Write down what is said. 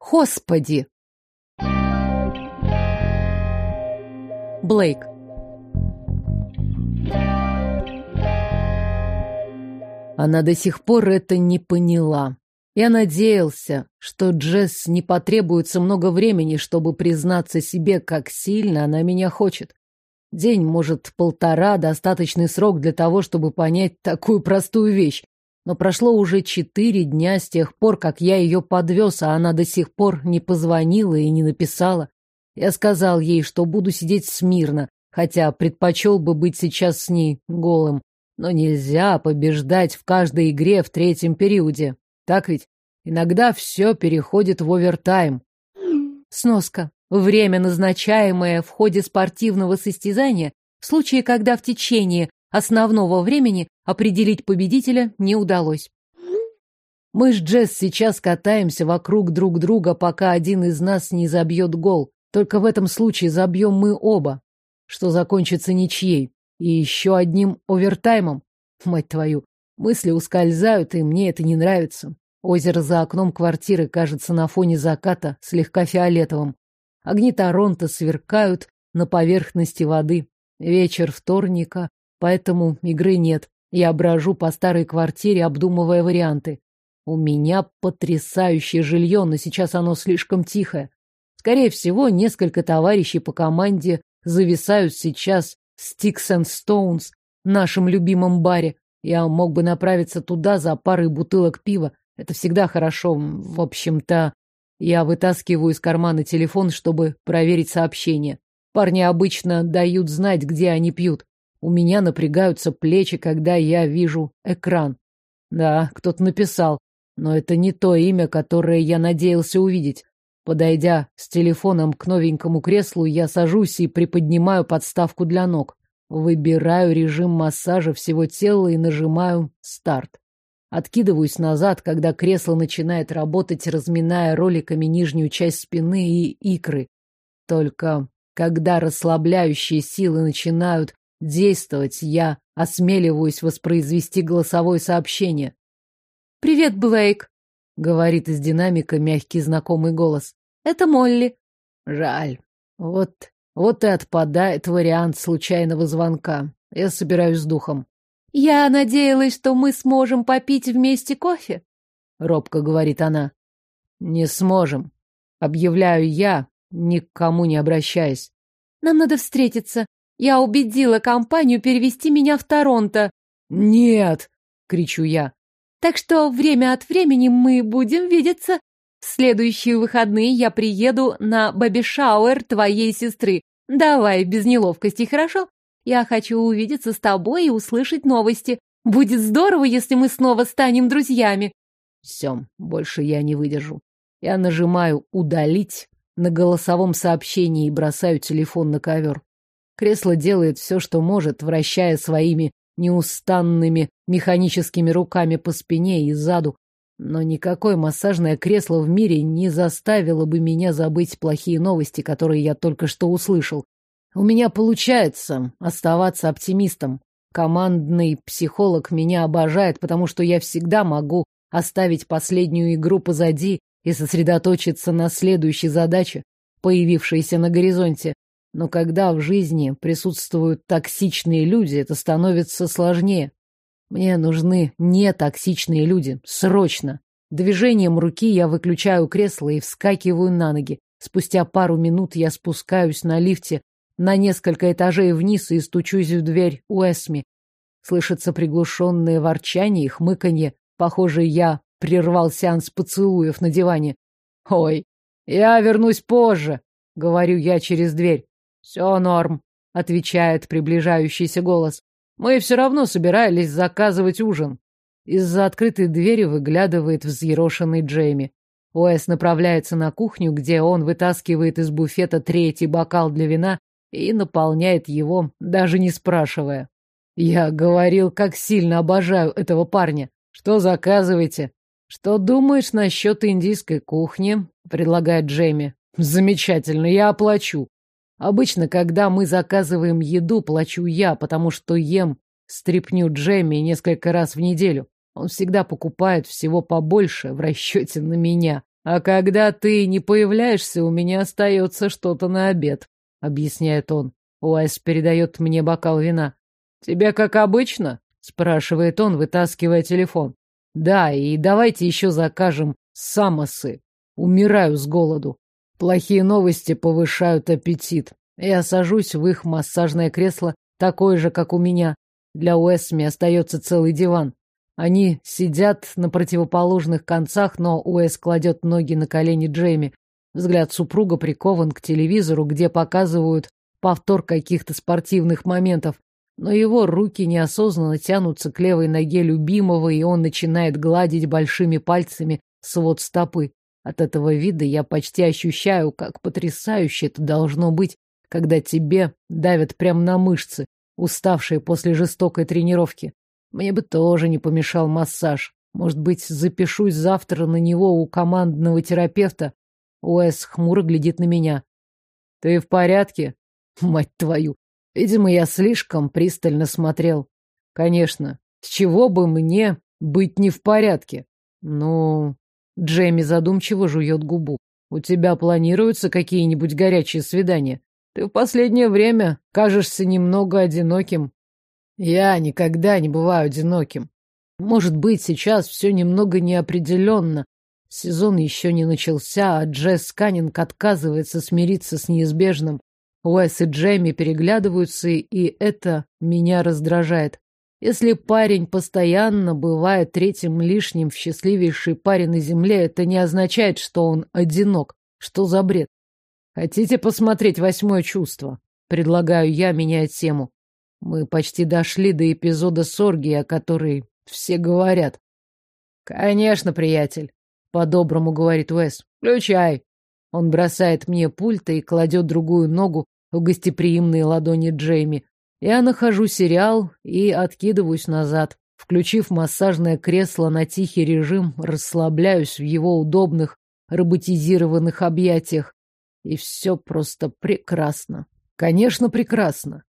Господи! Блейк. Она до сих пор это не поняла. Я надеялся, что Джесс не потребуется много времени, чтобы признаться себе, как сильно она меня хочет. День, может, полтора, достаточный срок для того, чтобы понять такую простую вещь. Но прошло уже четыре дня с тех пор, как я ее подвез, а она до сих пор не позвонила и не написала. Я сказал ей, что буду сидеть смирно, хотя предпочел бы быть сейчас с ней голым. Но нельзя побеждать в каждой игре в третьем периоде. Так ведь? Иногда все переходит в овертайм. Сноска. Время, назначаемое в ходе спортивного состязания, в случае, когда в течение основного времени определить победителя не удалось. Мы с Джесс сейчас катаемся вокруг друг друга, пока один из нас не забьет гол. Только в этом случае забьем мы оба, что закончится ничьей. И еще одним овертаймом. Мать твою, мысли ускользают, и мне это не нравится. Озеро за окном квартиры кажется на фоне заката слегка фиолетовым. Огни Торонто сверкают на поверхности воды. Вечер вторника, поэтому игры нет. Я брожу по старой квартире, обдумывая варианты. У меня потрясающее жилье, но сейчас оно слишком тихое. Скорее всего, несколько товарищей по команде зависают сейчас в Sticks and Stones, нашем любимом баре. Я мог бы направиться туда за парой бутылок пива. Это всегда хорошо. В общем-то, я вытаскиваю из кармана телефон, чтобы проверить сообщения. Парни обычно дают знать, где они пьют. У меня напрягаются плечи, когда я вижу экран. Да, кто-то написал, но это не то имя, которое я надеялся увидеть. Подойдя с телефоном к новенькому креслу, я сажусь и приподнимаю подставку для ног. Выбираю режим массажа всего тела и нажимаю «Старт». Откидываюсь назад, когда кресло начинает работать, разминая роликами нижнюю часть спины и икры. Только когда расслабляющие силы начинают действовать, я осмеливаюсь воспроизвести голосовое сообщение. «Привет, Блейк», — говорит из динамика мягкий знакомый голос. «Это Молли». «Жаль. Вот вот и отпадает вариант случайного звонка. Я собираюсь с духом. «Я надеялась, что мы сможем попить вместе кофе», — робко говорит она. «Не сможем», — объявляю я, никому не обращаясь. «Нам надо встретиться. Я убедила компанию перевести меня в Торонто». «Нет!» — кричу я. «Так что время от времени мы будем видеться. В следующие выходные я приеду на бэби-шауэр твоей сестры. Давай без неловкости, хорошо? Я хочу увидеться с тобой и услышать новости. Будет здорово, если мы снова станем друзьями. Все, больше я не выдержу. Я нажимаю «удалить» на голосовом сообщении и бросаю телефон на ковер. Кресло делает все, что может, вращая своими неустанными механическими руками по спине и заду, но никакое массажное кресло в мире не заставило бы меня забыть плохие новости, которые я только что услышал. У меня получается оставаться оптимистом. Командный психолог меня обожает, потому что я всегда могу оставить последнюю игру позади и сосредоточиться на следующей задаче, появившейся на горизонте. Но когда в жизни присутствуют токсичные люди, это становится сложнее. Мне нужны нетоксичные люди. Срочно. Движением руки я выключаю кресло и вскакиваю на ноги. Спустя пару минут я спускаюсь на лифте на несколько этажей вниз и стучусь в дверь Уэсми. Слышится приглушенное ворчание и хмыканье. Похоже, я прервал сеанс поцелуев на диване. «Ой, я вернусь позже», — говорю я через дверь. «Все норм», — отвечает приближающийся голос. Мы все равно собирались заказывать ужин. Из-за открытой двери выглядывает взъерошенный Джейми. Уэс направляется на кухню, где он вытаскивает из буфета третий бокал для вина и наполняет его, даже не спрашивая. Я говорил, как сильно обожаю этого парня. Что заказываете? Что думаешь насчет индийской кухни? Предлагает Джейми. Замечательно, я оплачу. Обычно, когда мы заказываем еду, плачу я, потому что ем стряпню Джемми несколько раз в неделю. Он всегда покупает всего побольше в расчете на меня. А когда ты не появляешься, у меня остается что-то на обед, объясняет он. Уайс передает мне бокал вина. Тебе как обычно? спрашивает он, вытаскивая телефон. Да, и давайте еще закажем самосы. Умираю с голоду. Плохие новости повышают аппетит. Я сажусь в их массажное кресло, такое же, как у меня. Для Уэсми остается целый диван. Они сидят на противоположных концах, но Уэс кладет ноги на колени Джейми. Взгляд супруга прикован к телевизору, где показывают повтор каких-то спортивных моментов. Но его руки неосознанно тянутся к левой ноге любимого, и он начинает гладить большими пальцами свод стопы. От этого вида я почти ощущаю, как потрясающе это должно быть, когда тебе давят прямо на мышцы, уставшие после жестокой тренировки. Мне бы тоже не помешал массаж. Может быть, запишусь завтра на него у командного терапевта. Уэс хмуро глядит на меня. Ты в порядке? Мать твою. Видимо, я слишком пристально смотрел. Конечно. С чего бы мне быть не в порядке? Ну, Джейми задумчиво жует губу. У тебя планируются какие-нибудь горячие свидания? Ты в последнее время кажешься немного одиноким. Я никогда не бываю одиноким. Может быть, сейчас все немного неопределенно. Сезон еще не начался, а Джесс Каннинг отказывается смириться с неизбежным. Уэс и Джейми переглядываются, и это меня раздражает. Если парень постоянно бывает третьим лишним в счастливейшей паре на земле, это не означает, что он одинок. Что за бред? Хотите посмотреть восьмое чувство? Предлагаю я менять тему. Мы почти дошли до эпизода с оргией, о которой все говорят. Конечно, приятель, по-доброму говорит Уэс. Включай. Он бросает мне пульт и кладет другую ногу в гостеприимные ладони Джейми. Я нахожу сериал и откидываюсь назад. Включив массажное кресло на тихий режим, расслабляюсь в его удобных, роботизированных объятиях. И все просто прекрасно. Конечно, прекрасно.